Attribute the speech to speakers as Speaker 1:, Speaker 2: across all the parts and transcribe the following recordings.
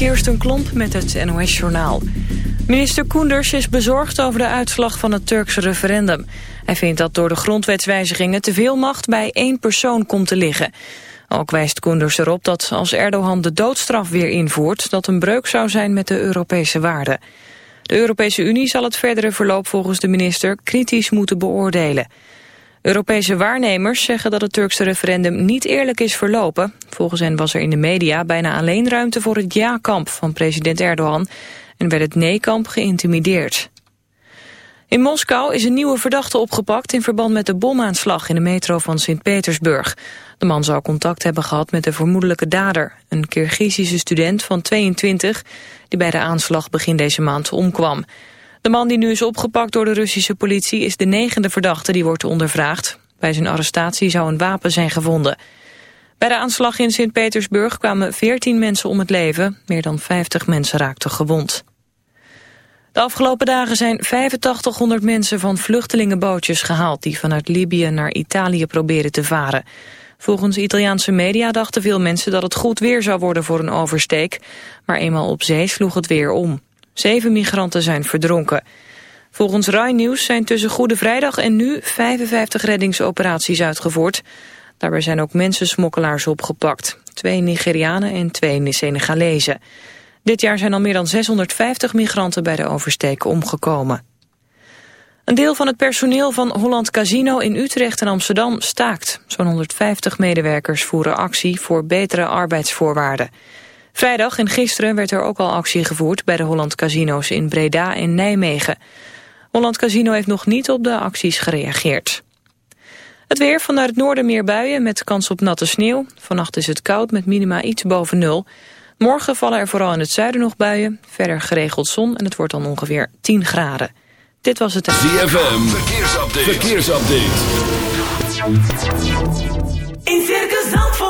Speaker 1: Kirsten Klomp met het NOS-journaal. Minister Koenders is bezorgd over de uitslag van het Turkse referendum. Hij vindt dat door de grondwetswijzigingen te veel macht bij één persoon komt te liggen. Ook wijst Koenders erop dat als Erdogan de doodstraf weer invoert... dat een breuk zou zijn met de Europese waarden. De Europese Unie zal het verdere verloop volgens de minister kritisch moeten beoordelen. Europese waarnemers zeggen dat het Turkse referendum niet eerlijk is verlopen. Volgens hen was er in de media bijna alleen ruimte voor het ja-kamp van president Erdogan... en werd het nee-kamp geïntimideerd. In Moskou is een nieuwe verdachte opgepakt in verband met de bomaanslag in de metro van Sint-Petersburg. De man zou contact hebben gehad met de vermoedelijke dader, een Kirgizische student van 22 die bij de aanslag begin deze maand omkwam. De man die nu is opgepakt door de Russische politie is de negende verdachte die wordt ondervraagd. Bij zijn arrestatie zou een wapen zijn gevonden. Bij de aanslag in Sint-Petersburg kwamen 14 mensen om het leven. Meer dan 50 mensen raakten gewond. De afgelopen dagen zijn 8500 mensen van vluchtelingenbootjes gehaald... die vanuit Libië naar Italië proberen te varen. Volgens Italiaanse media dachten veel mensen dat het goed weer zou worden voor een oversteek. Maar eenmaal op zee sloeg het weer om. Zeven migranten zijn verdronken. Volgens Rai News zijn tussen Goede Vrijdag en nu 55 reddingsoperaties uitgevoerd. Daarbij zijn ook mensensmokkelaars opgepakt. Twee Nigerianen en twee Senegalezen. Dit jaar zijn al meer dan 650 migranten bij de oversteek omgekomen. Een deel van het personeel van Holland Casino in Utrecht en Amsterdam staakt. Zo'n 150 medewerkers voeren actie voor betere arbeidsvoorwaarden. Vrijdag en gisteren werd er ook al actie gevoerd bij de Holland Casino's in Breda en Nijmegen. Holland Casino heeft nog niet op de acties gereageerd. Het weer vanuit het noorden meer buien met kans op natte sneeuw. Vannacht is het koud met minima iets boven nul. Morgen vallen er vooral in het zuiden nog buien. Verder geregeld zon en het wordt dan ongeveer 10 graden. Dit was het...
Speaker 2: ZFM, verkeersupdate. verkeersupdate.
Speaker 3: In Circus Zandvoort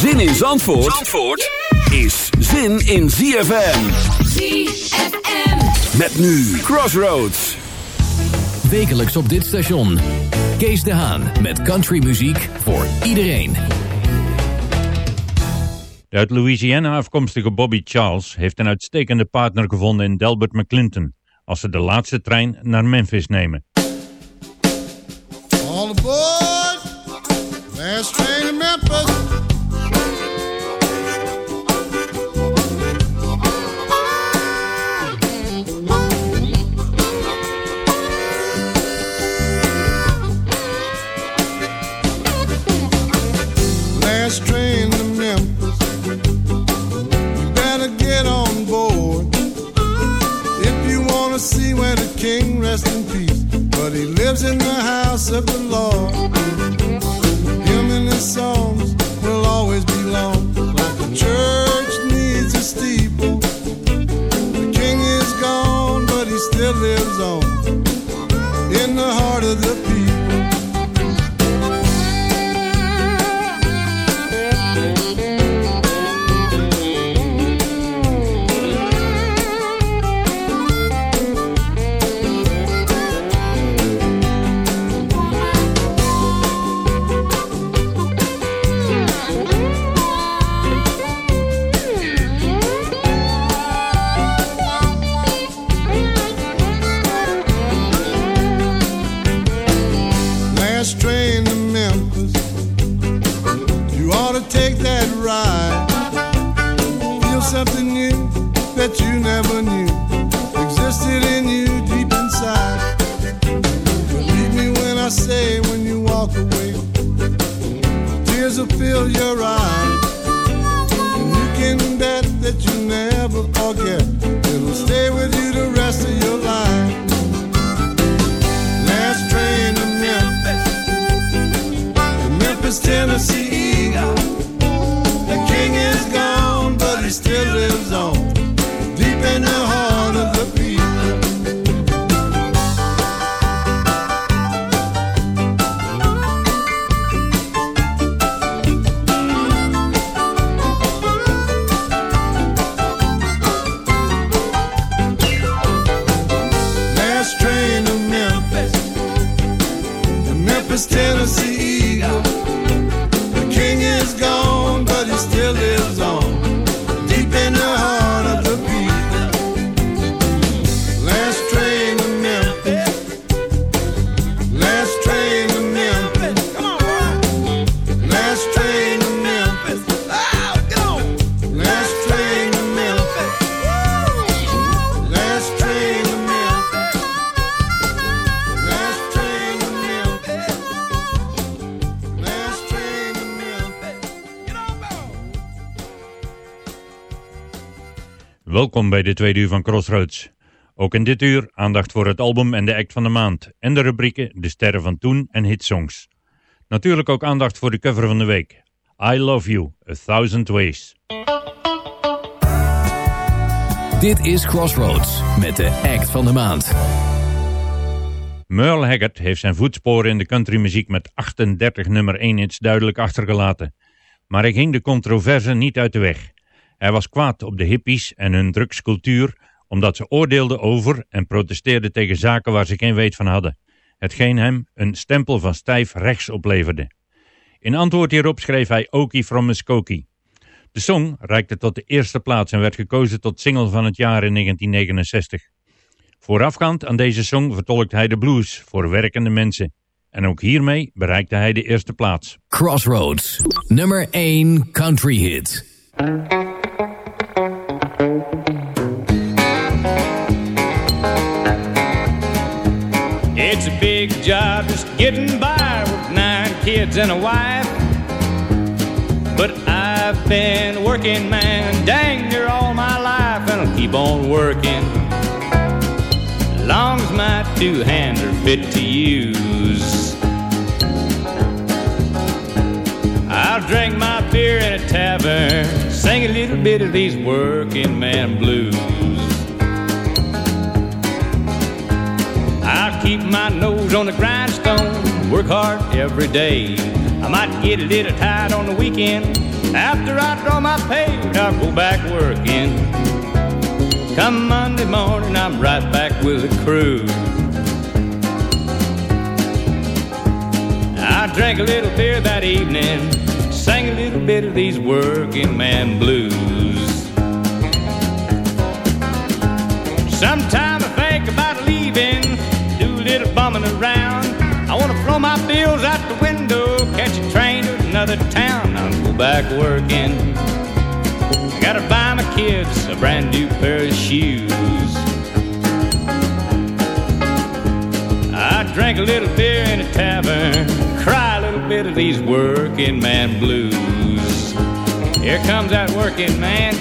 Speaker 2: Zin in Zandvoort, Zandvoort is zin in ZFM.
Speaker 3: ZFM.
Speaker 2: Met nu Crossroads.
Speaker 4: Wekelijks op dit station. Kees de Haan met countrymuziek voor iedereen.
Speaker 5: De uit Louisiana afkomstige Bobby Charles heeft een uitstekende partner gevonden in Delbert McClinton als ze de laatste trein naar Memphis nemen.
Speaker 6: All aboard! Last train rests in peace. But he lives in the house of the Lord. Him and his songs will always belong. Like a church needs a steeple. The king is gone, but he still lives on. In the heart of the people. Will fill your eyes. And you can bet that you never forget. It'll stay with you the rest of your life. Last train to Memphis, Memphis, Tennessee.
Speaker 5: Bij de tweede uur van Crossroads. Ook in dit uur aandacht voor het album en de act van de maand. En de rubrieken De Sterren van Toen en Hitsongs. Natuurlijk ook aandacht voor de cover van de week. I Love You, A Thousand Ways.
Speaker 4: Dit is Crossroads met de act van de maand.
Speaker 5: Merle Haggard heeft zijn voetsporen in de countrymuziek met 38 nummer 1 hits duidelijk achtergelaten. Maar hij ging de controverse niet uit de weg. Hij was kwaad op de hippies en hun drugscultuur omdat ze oordeelden over en protesteerden tegen zaken waar ze geen weet van hadden. Hetgeen hem een stempel van stijf rechts opleverde. In antwoord hierop schreef hij Okie from Muskogee. De song reikte tot de eerste plaats en werd gekozen tot single van het jaar in 1969. Voorafgaand aan deze song vertolkt hij de blues voor werkende mensen. En ook hiermee bereikte hij de eerste plaats.
Speaker 4: Crossroads, nummer 1 country hit.
Speaker 7: It's a big job just getting by with nine kids and a wife. But I've been working man dang near all my life, and I'll keep on working. Long as my two hands are fit to use. I'll drink my beer in a tavern, sing a little bit of these working man blues. Keep my nose on the grindstone, work hard every day. I might get a little tired on the weekend. After I draw my pay, I'll go back working. Come Monday morning, I'm right back with the crew. I drank a little beer that evening, sang a little bit of these working man blues. Sometime bumming around. I want to throw my bills out the window, catch a train to another town. I'll go back working. I gotta buy my kids a brand new pair of shoes. I drank a little beer in a tavern, cry a little bit of these working man blues. Here comes that working man.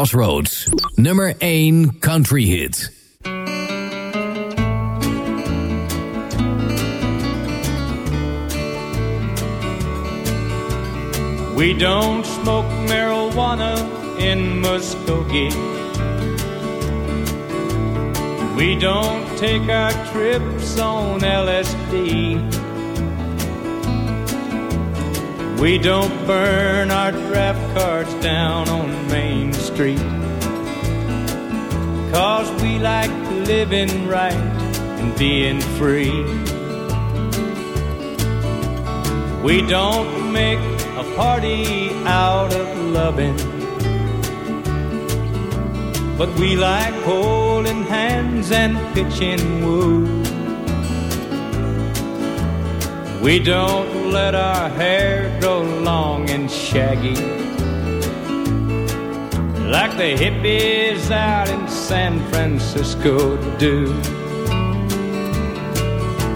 Speaker 4: Crossroads, nummer 1 country hit.
Speaker 7: We don't smoke marijuana in Muskogee. We don't take our trips on LSD. We don't burn our draft cards down on Main Street. Cause we like living right and being free. We don't make a party out of loving. But we like holding hands and pitching woo. We don't let our hair grow long and shaggy. Like the hippies out in San Francisco do.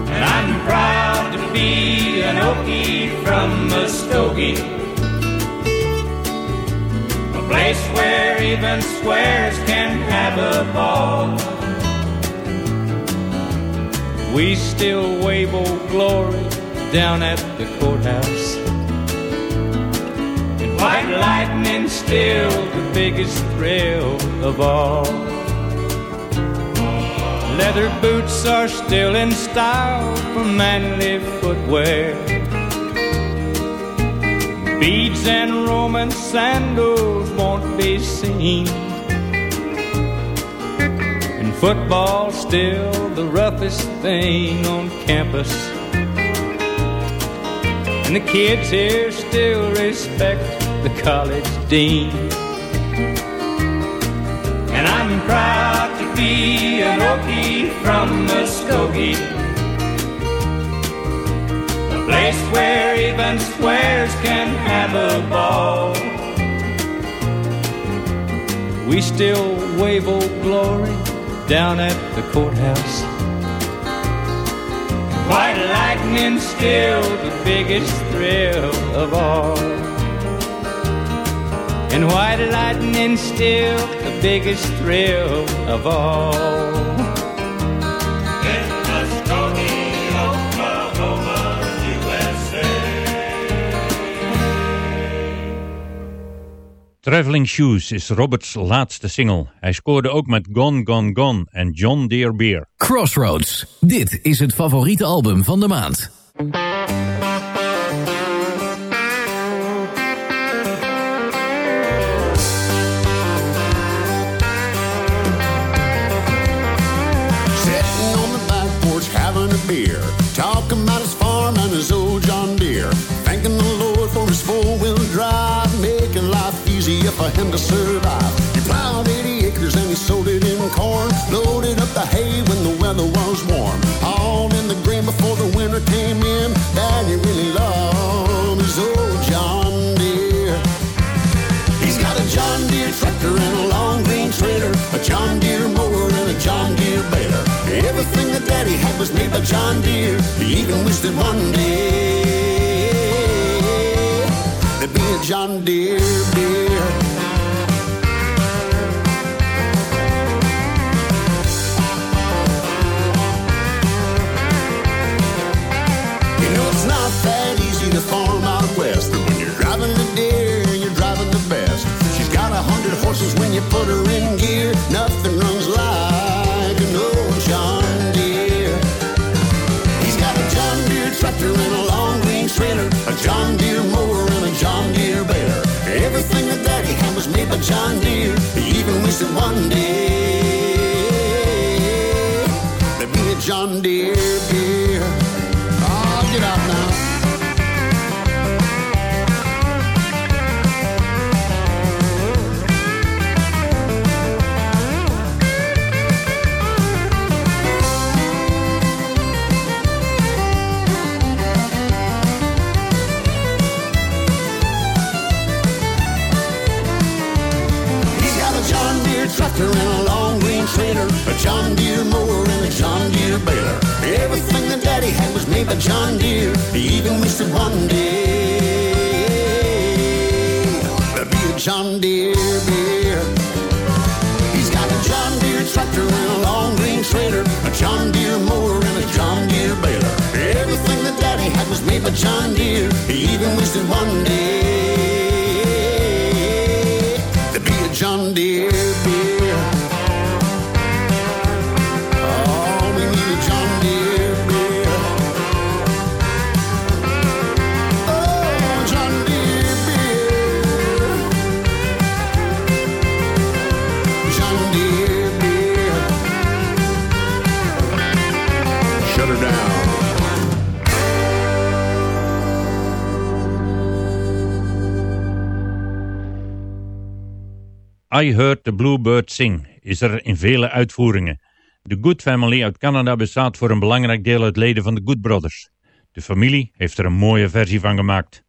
Speaker 7: And I'm proud to be an Okie from Muskogee. A place where even squares can have a ball. We still wave old glory down at the courthouse. White lightning still the biggest thrill of all. Leather boots are still in style for manly footwear. Beads and Roman sandals won't be seen. And football's still the roughest thing on campus. And the kids here still respect the college dean. And I'm proud to be an Okie from Muskogee. A place where even squares can have a ball. We still wave old glory down at the courthouse. White lightning still the biggest thrill of all. And white lightning still the biggest thrill of all.
Speaker 5: Traveling Shoes is Roberts laatste single. Hij scoorde ook met Gone Gone Gone en John Deere Beer.
Speaker 4: Crossroads, dit is het favoriete album van de maand.
Speaker 8: For him to survive. He plowed 80 acres and he sold it in corn, loaded up the hay when the weather was warm. All in the grain before the winter came in. Daddy really loved his old John Deere. He's got a John Deere tractor and a long green trailer, a John Deere mower and a John Deere baler. Everything that Daddy had was made by John Deere. He even wished that one day there'd be a John Deere beer. Horses when you put her in gear. Nothing runs like an old John Deere. He's got a John Deere tractor and a long green trailer, a John Deere mower and a John Deere baler. Everything that Daddy had was made by John Deere. He even wished that one day there'd be a John Deere
Speaker 9: I Heard the Bluebird Sing is er in vele uitvoeringen. De Good Family uit Canada bestaat voor een belangrijk deel uit leden van de Good Brothers. De familie heeft er een mooie versie van gemaakt.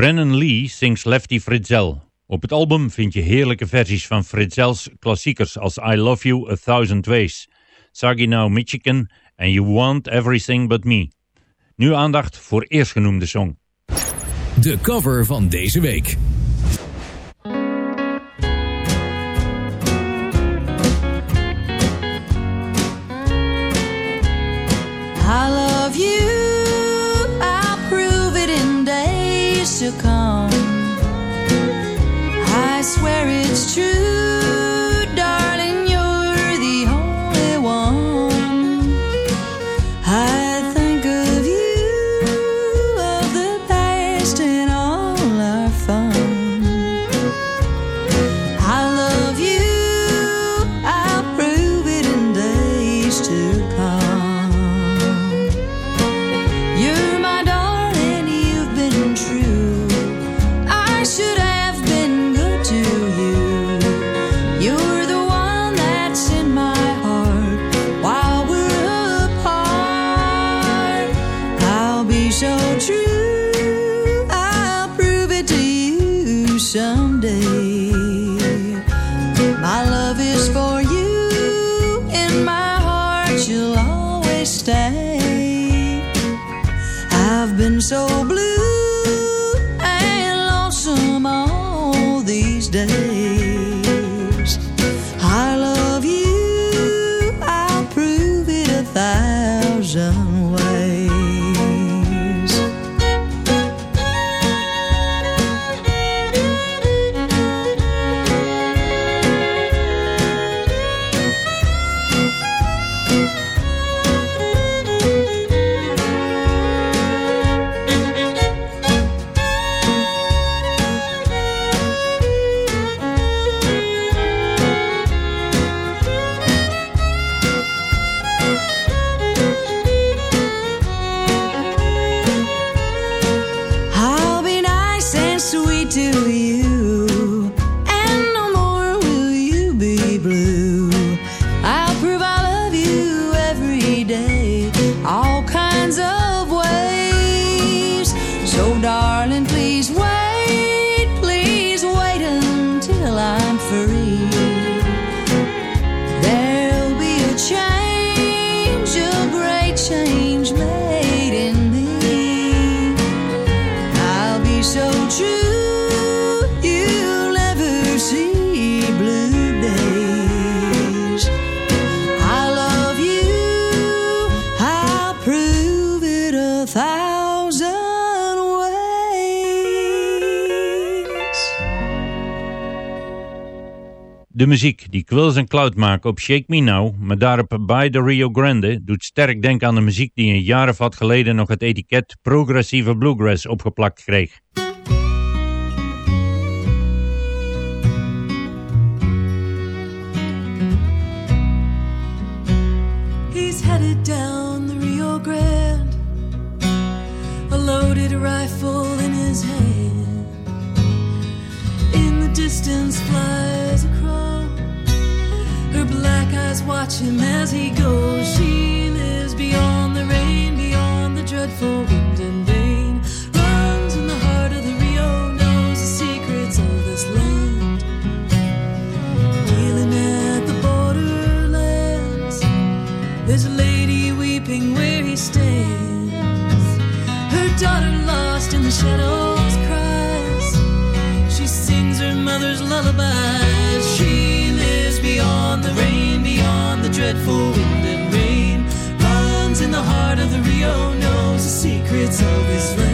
Speaker 9: Brennan Lee zingt Lefty Fritzel. Op het album vind je heerlijke versies van Fritzels klassiekers als I Love You A Thousand Ways, Saginaw, nou Michigan en You Want Everything But Me. Nu aandacht voor eerstgenoemde song.
Speaker 4: De cover van deze week.
Speaker 10: swear it's true.
Speaker 5: De muziek die Quills en Cloud maken op Shake Me Now, maar daarop By the Rio Grande, doet sterk denken aan de muziek die een jaar of wat geleden nog het etiket progressieve bluegrass opgeplakt kreeg.
Speaker 10: He's headed down the Rio Grande, a loaded rifle in his hand. In the distance flies a him as he goes. The secrets of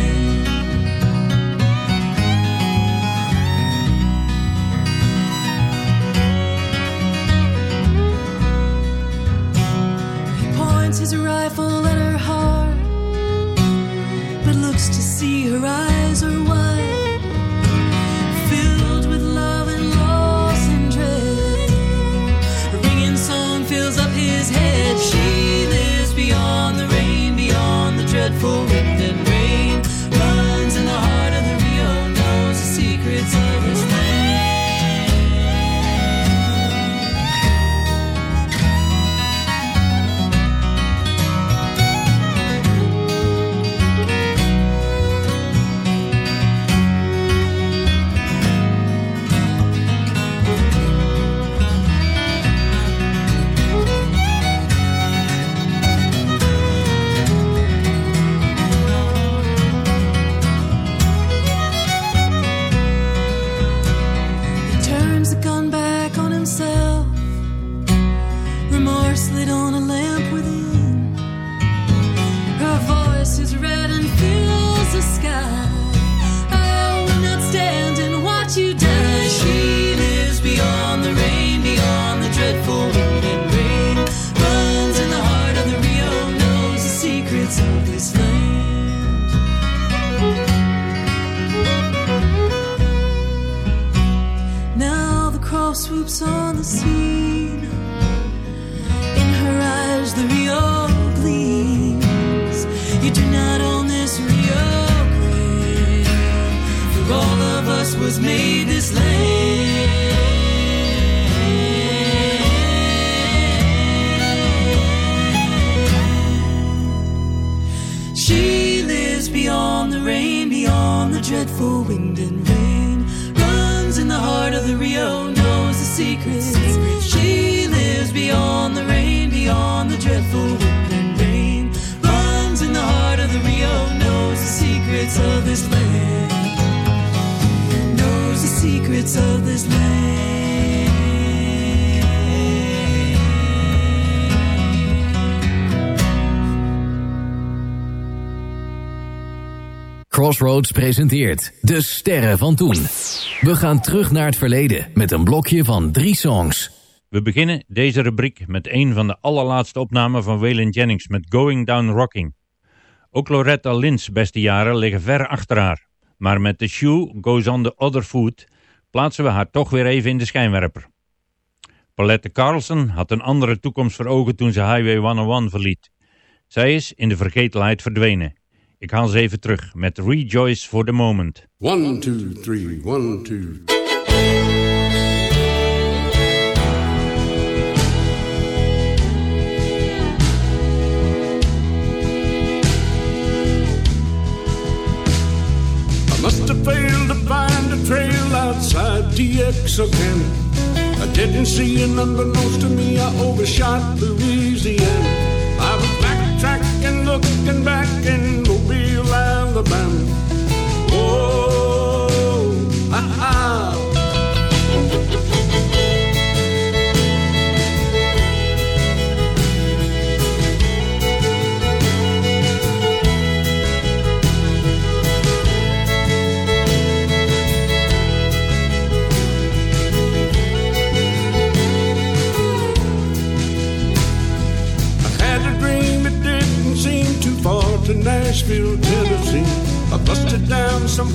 Speaker 4: Presenteert De Sterren van Toen. We gaan terug naar het verleden met een blokje van drie songs.
Speaker 5: We beginnen deze rubriek met een van de allerlaatste opnamen van Waylon Jennings met Going Down Rocking. Ook Loretta Lynn's beste jaren liggen ver achter haar. Maar met The Shoe Goes on the Other Foot plaatsen we haar toch weer even in de schijnwerper. Paulette Carlson had een andere toekomst voor ogen toen ze Highway 101 verliet. Zij is in de vergetelheid verdwenen. Ik haal ze even terug met Rejoice for the Moment.
Speaker 8: 1, 2, 3, 1,
Speaker 6: 2... Must have failed to find a trail outside DX again.
Speaker 11: I didn't see it unbeknownst to me, I overshot Louisiana.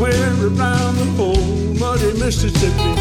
Speaker 11: somewhere around the old muddy Mississippi.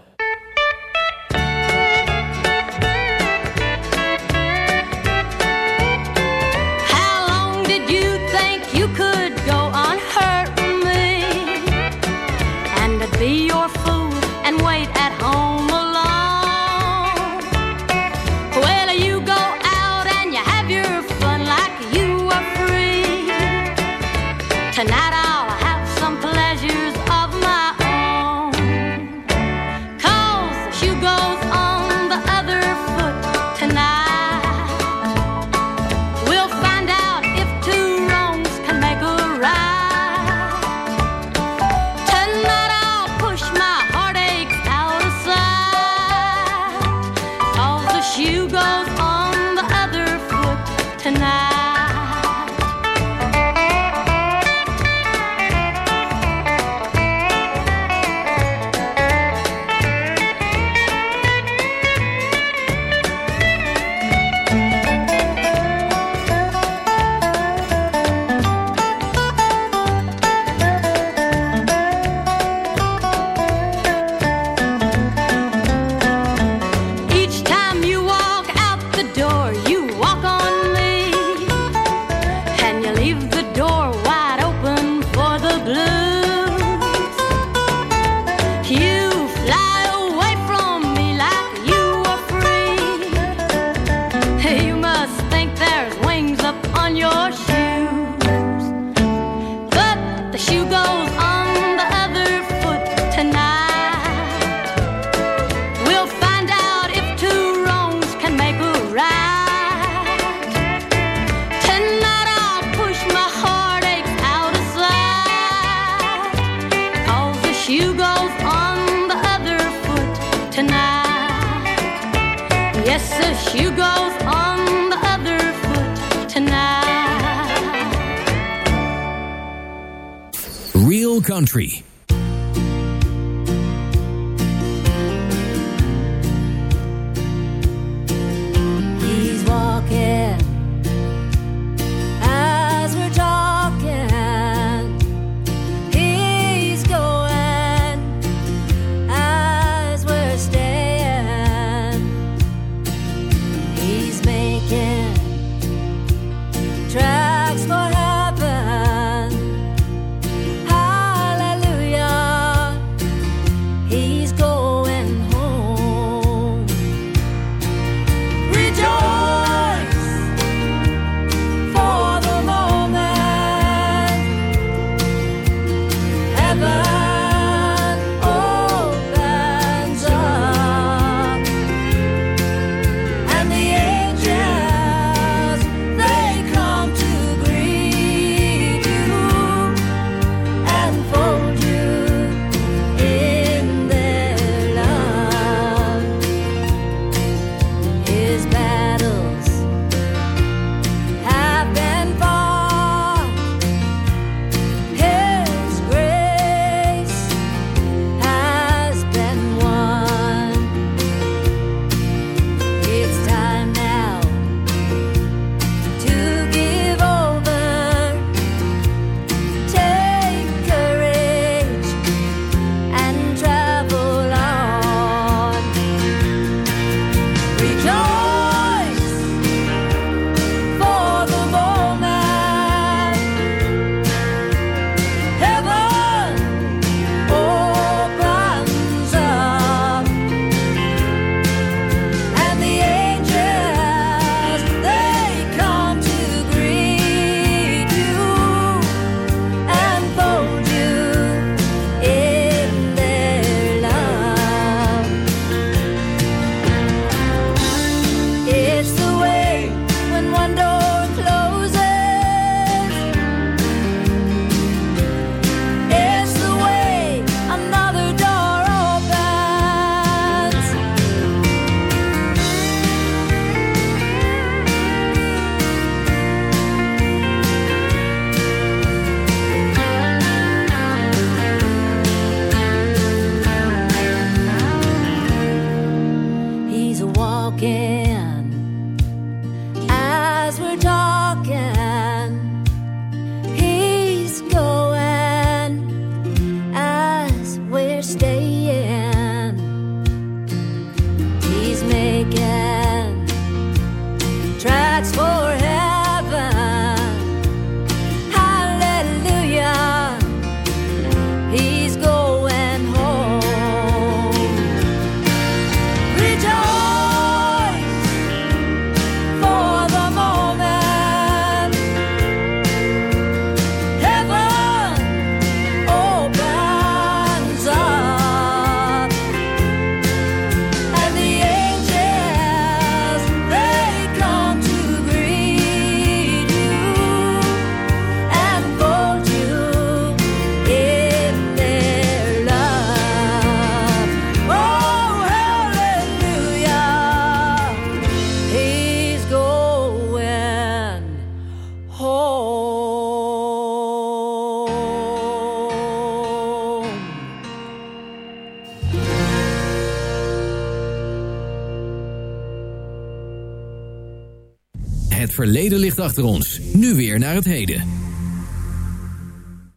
Speaker 4: Het verleden ligt achter ons. Nu weer naar het heden.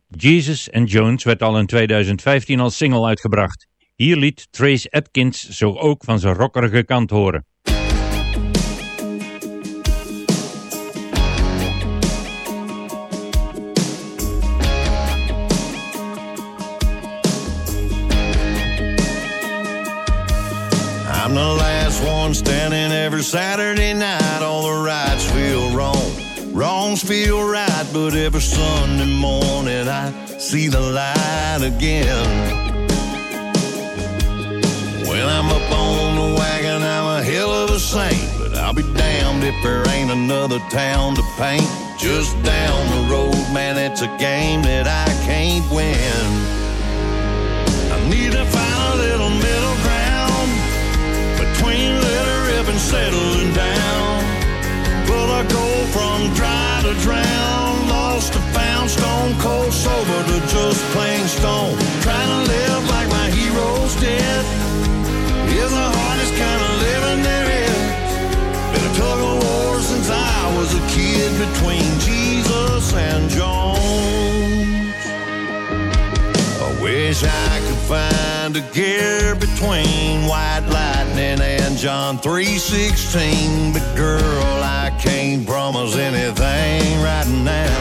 Speaker 5: Jesus and Jones werd al in 2015 als single uitgebracht. Hier liet Trace Atkins zo ook van zijn rockerige kant horen.
Speaker 12: I'm the last one standing every Saturday night. All the wrong, wrongs feel right. But every Sunday morning I see the light again. When I'm up on the wagon, I'm a hell of a saint. But I'll be damned if there ain't another town to paint. Just down the road, man, it's a game that I can't win. I need to find a little middle ground between let her and settling down. Will I go from dry to drown, lost to found, stone cold sober to just plain stone. Trying to live like my heroes did is the hardest kind of living there is. Been a tug of war since I was a kid between Jesus and Jones. Wish I could find a gear between White Lightning and John 3:16, but girl, I can't promise anything right now.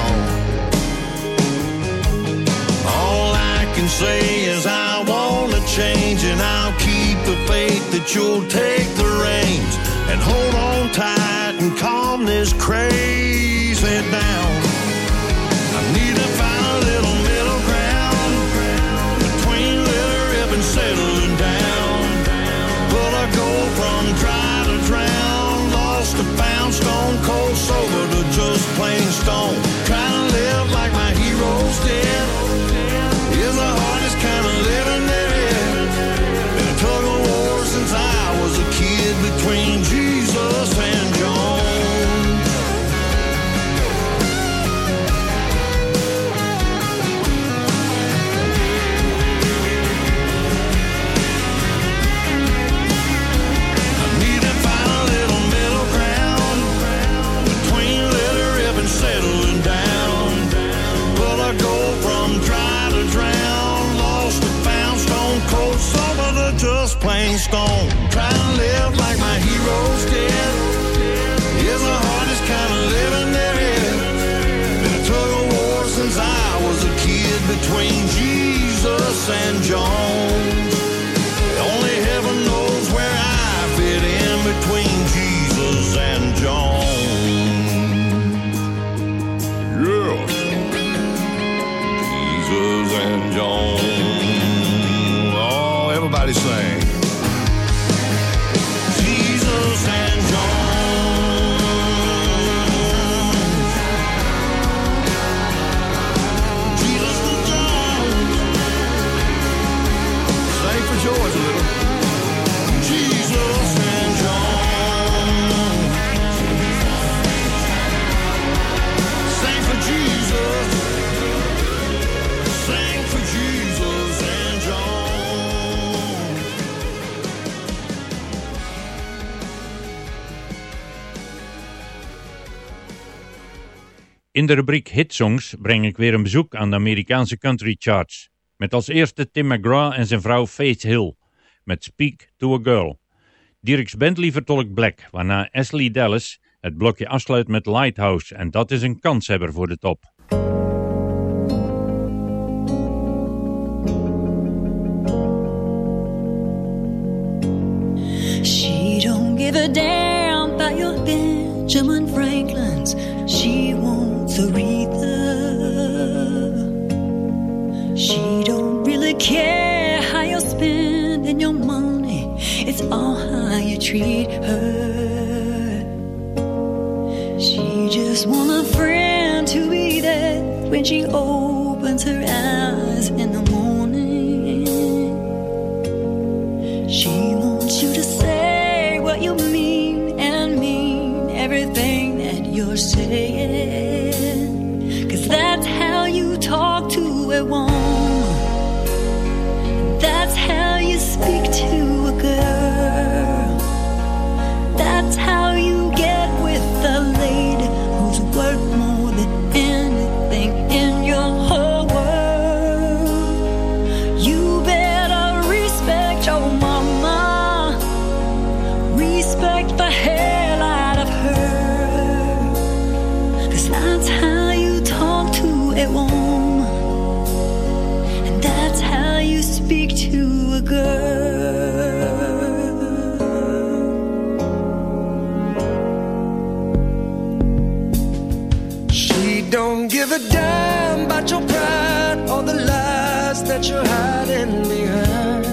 Speaker 12: All I can say is I wanna change, and I'll keep the faith that you'll take the reins and hold on tight and calm this crazy down. In
Speaker 5: de rubriek Hitsongs breng ik weer een bezoek aan de Amerikaanse country charts. Met als eerste Tim McGraw en zijn vrouw Faith Hill met Speak to a Girl. Dirks Bentley vertolkt Black, waarna Ashley Dallas het blokje afsluit met Lighthouse en dat is een kanshebber voor de top.
Speaker 10: She don't give a damn about your. Care how you're spending your money. It's all how you treat her. She just want a friend to be there when she opens her eyes in the morning. She wants you to say what you mean and mean everything that you're saying. Cause that's how you talk to a woman.
Speaker 3: Don't give a damn about your pride or the lies that you're hiding behind.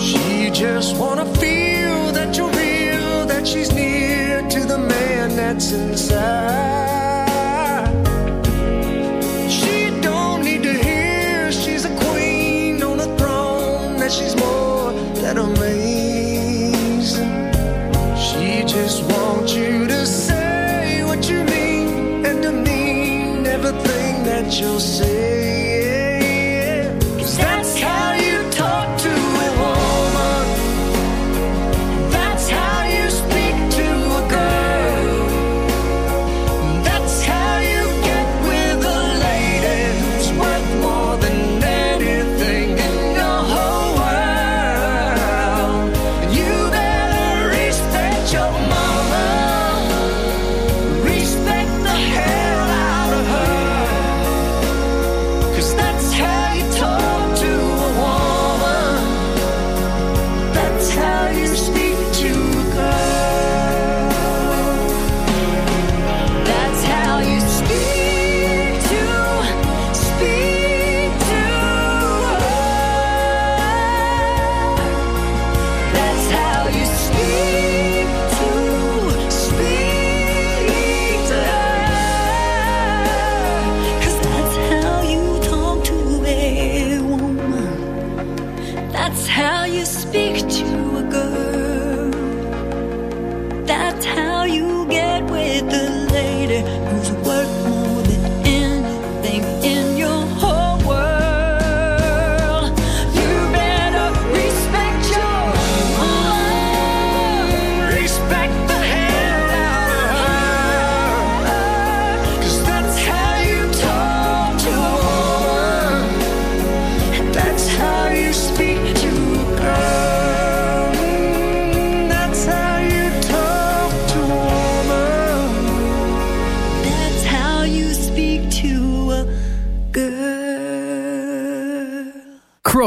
Speaker 3: She just wanna feel that you're real, that she's near to the man that's inside. You'll say.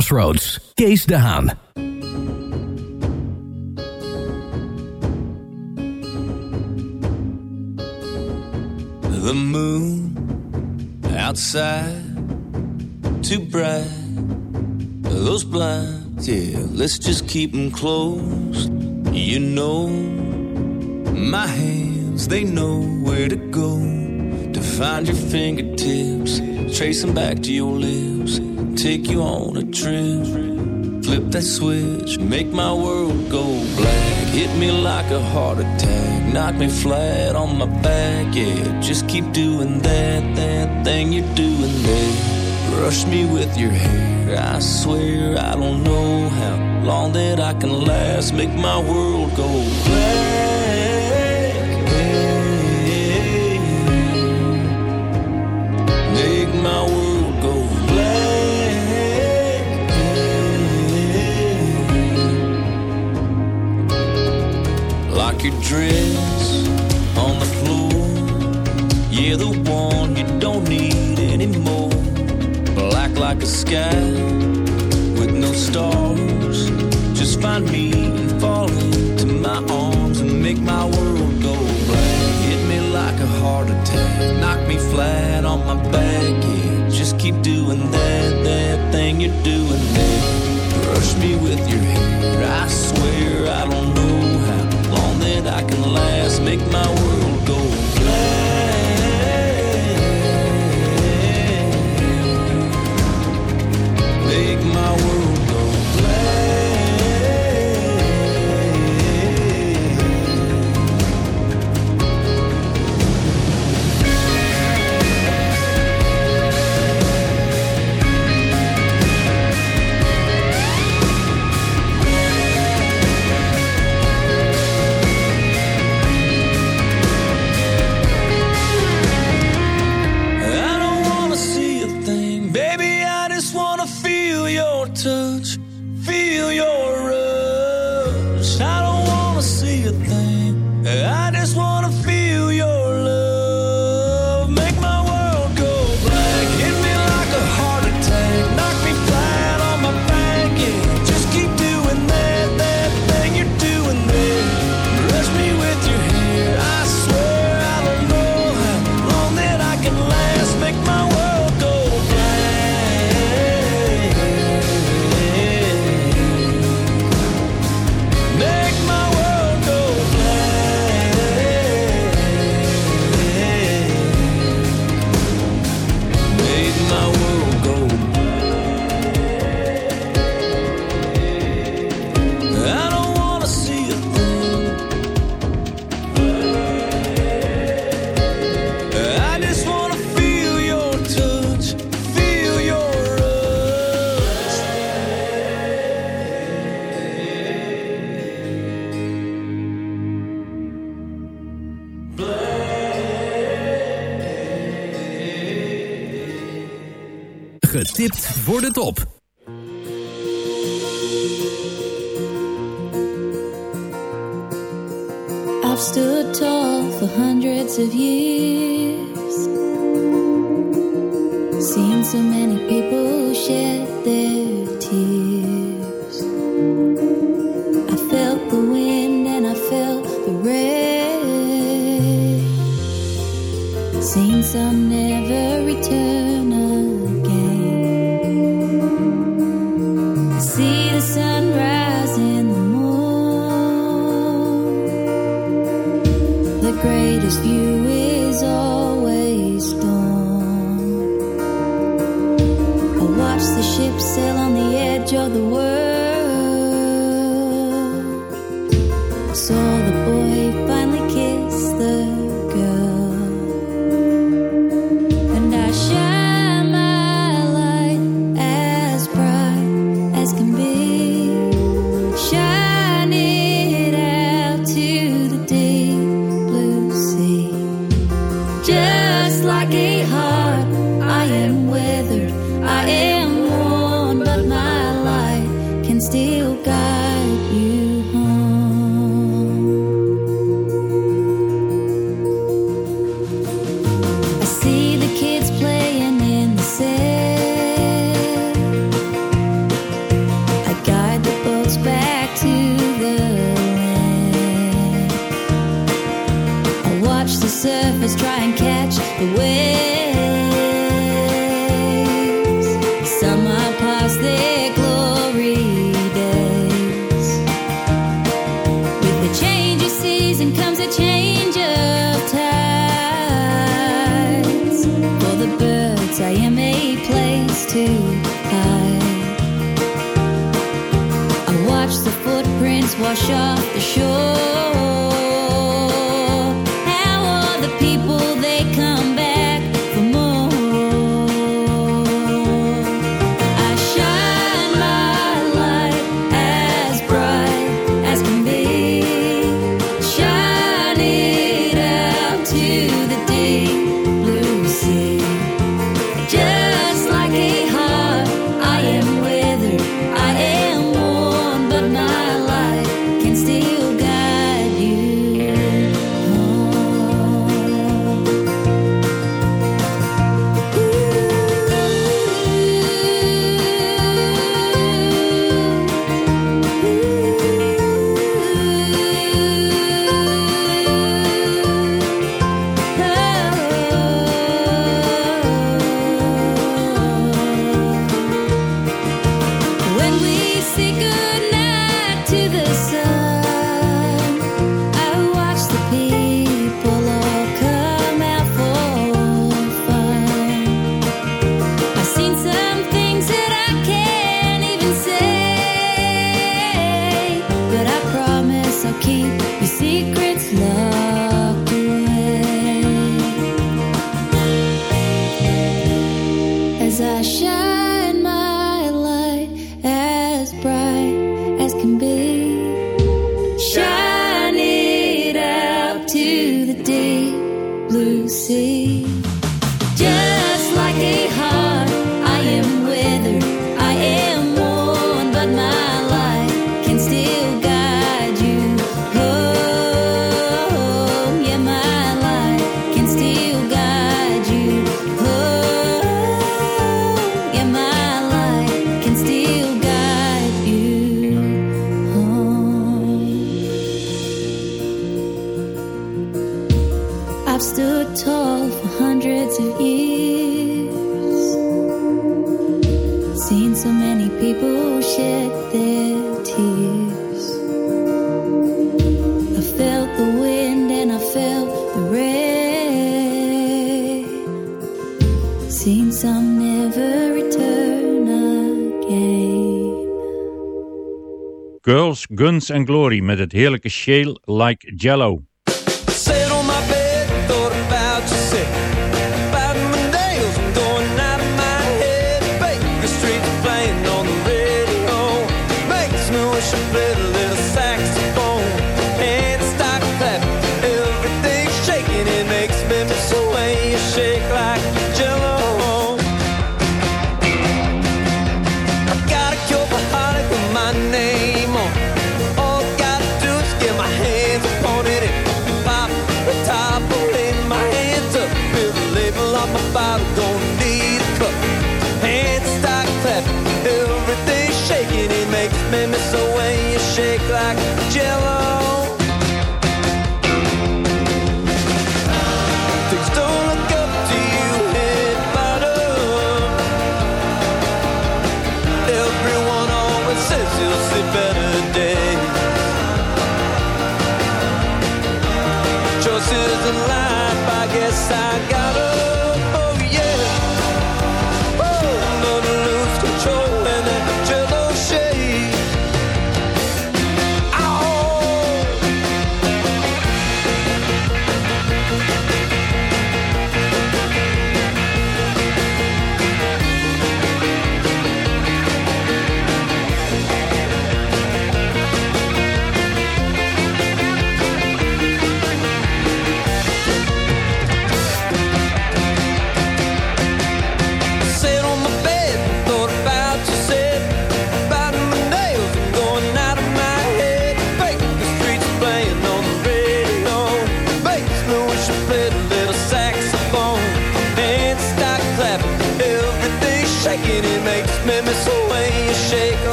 Speaker 4: Crossroads, Kees de Haan.
Speaker 13: The moon outside, too bright. Those blinds, yeah, let's just keep them closed. You know, my hands, they know where to go to find your fingertips. Trace them back to your lips, take you on a trip. Flip that switch, make my world go black. Hit me like a heart attack, knock me flat on my back. Yeah, just keep doing that, that thing you're doing there. Brush me with your hair, I swear I don't know how long that I can last. Make my world go black. Dress on the floor. Yeah, the one you don't need anymore. Black like a sky with no stars. Just find me and fall into my arms and make my world go black. Hit me like a heart attack, knock me flat on my back. Yeah, just keep doing that, that thing you're doing there. Brush me with your hair. I swear I don't know how that I can last. Make my world
Speaker 4: Getipt voor de top.
Speaker 14: I've stood tall for hundreds of years. Seen so many people shed their tears. try and catch the waves. Some are past their glory days. With the change of season comes a change of tides. For the birds, I am a place to hide. I watch the footprints wash off the shore.
Speaker 5: see Guns and Glory met het heerlijke Shale Like Jello.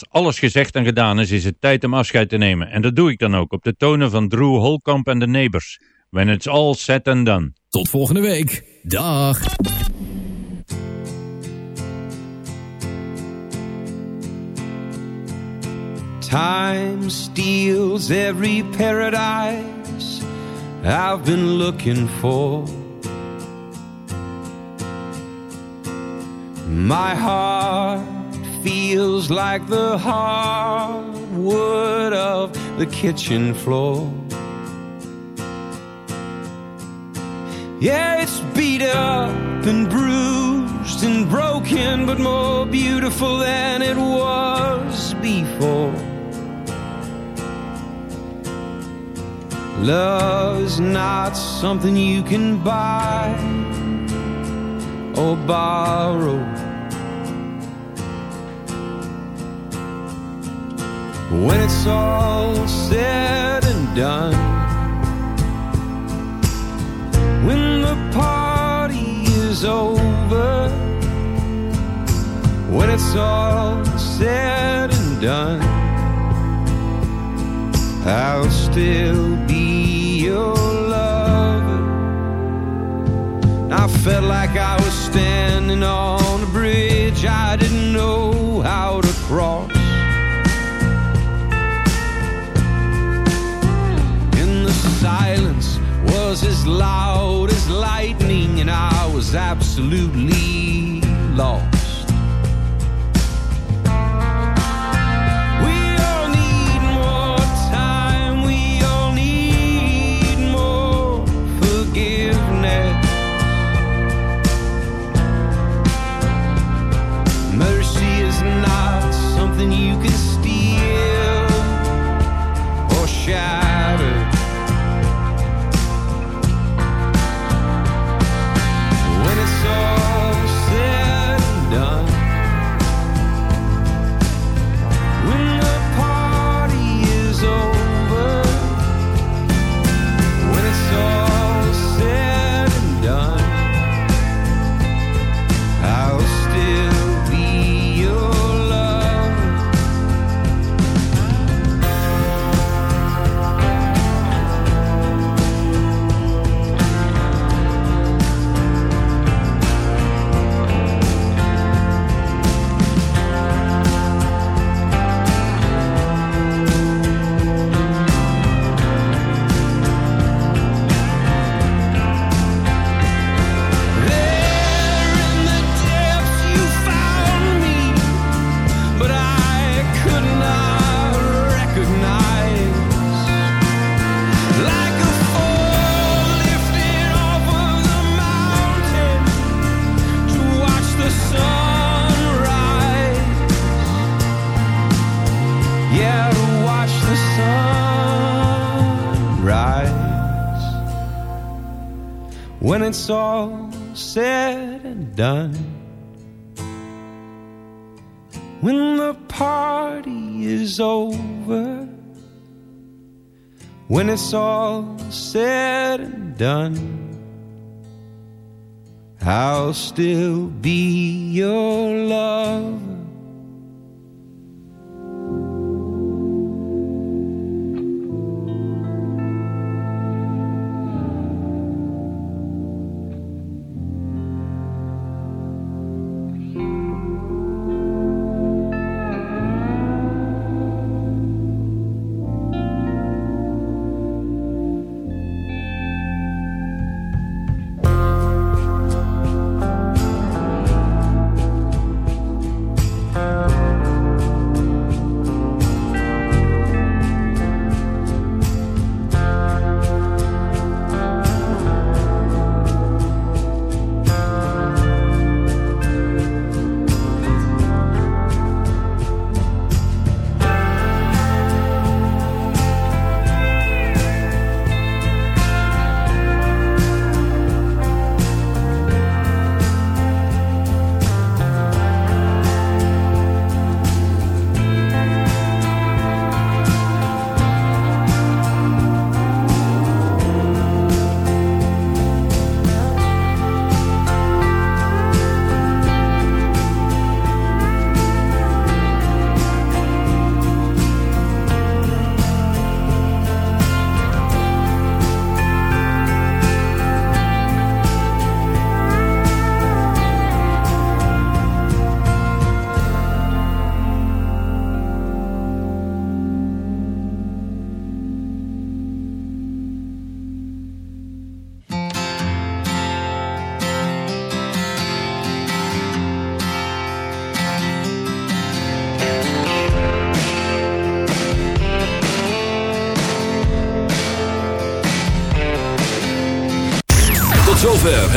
Speaker 5: Als alles gezegd en gedaan is, is het tijd om afscheid te nemen. En dat doe ik dan ook op de tonen van Drew Holkamp en de Neighbors. When it's all said and done.
Speaker 4: Tot volgende week. Dag.
Speaker 15: Time steals every paradise I've been looking for. My heart feels like the hardwood of the kitchen floor. Yeah, it's beat up and bruised and broken, but more beautiful than it was before. Love's not something you can buy or borrow. When it's all said and done, when the party is over, when it's all said and done, I'll still be your lover. I felt like I was standing on a bridge I didn't know how to cross. Silence was as loud as lightning, and I was absolutely lost. It's all said and done. When the party is over, when it's all said and done, I'll still be your lover.